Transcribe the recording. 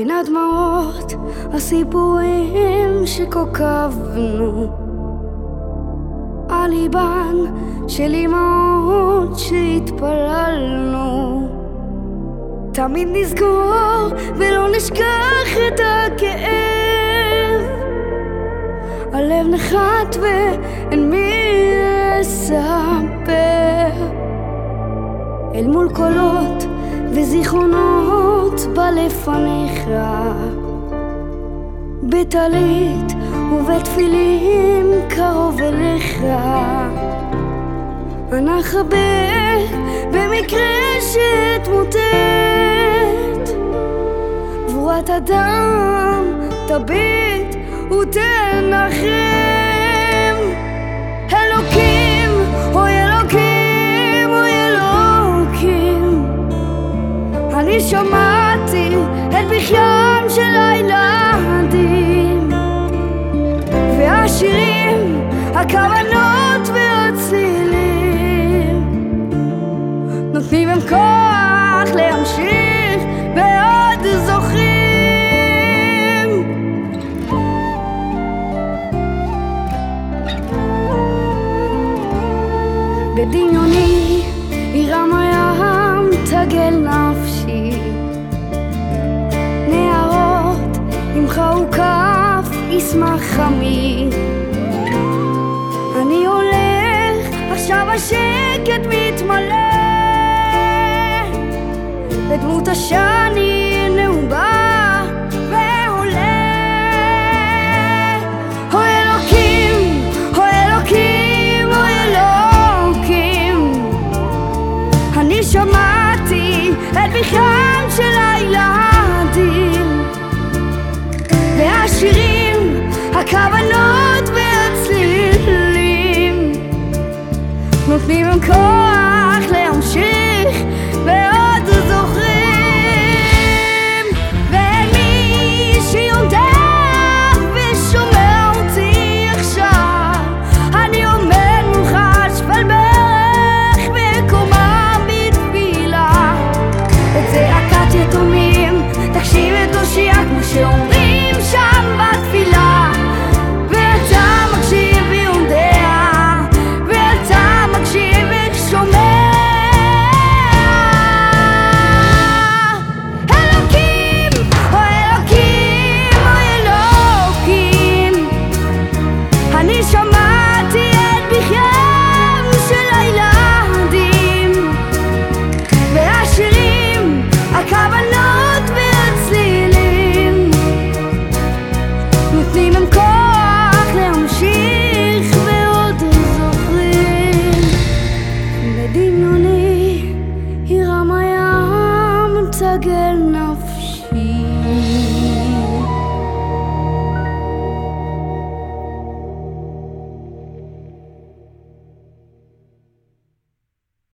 בין הדמעות, הסיפורים שכוכבנו. על ליבן של אמהות שהתפללנו. תמיד נזכור ולא נשכח את הכאב. הלב נחת ואין מי לספר אל מול קולות וזיכרונות בלפניך. בטלית ובתפילים קרוב אליך. אנחבק במקרה שתמוטט. גבורת הדם תביט ותנחם. אלוקים, אוי אלוקים, אוי אלוקים. אני הכוונות והצלילים נותנים הם כוח להמשיך ועוד זוכרים. בדמיוני ירם הים תגל נפשי. נערות עמך וכף ישמח חמי השקט מתמלא. בדמות השני שמעתי את בכיים של הילדים. והשירים, הכוונות והצלילים נותנים הם כוח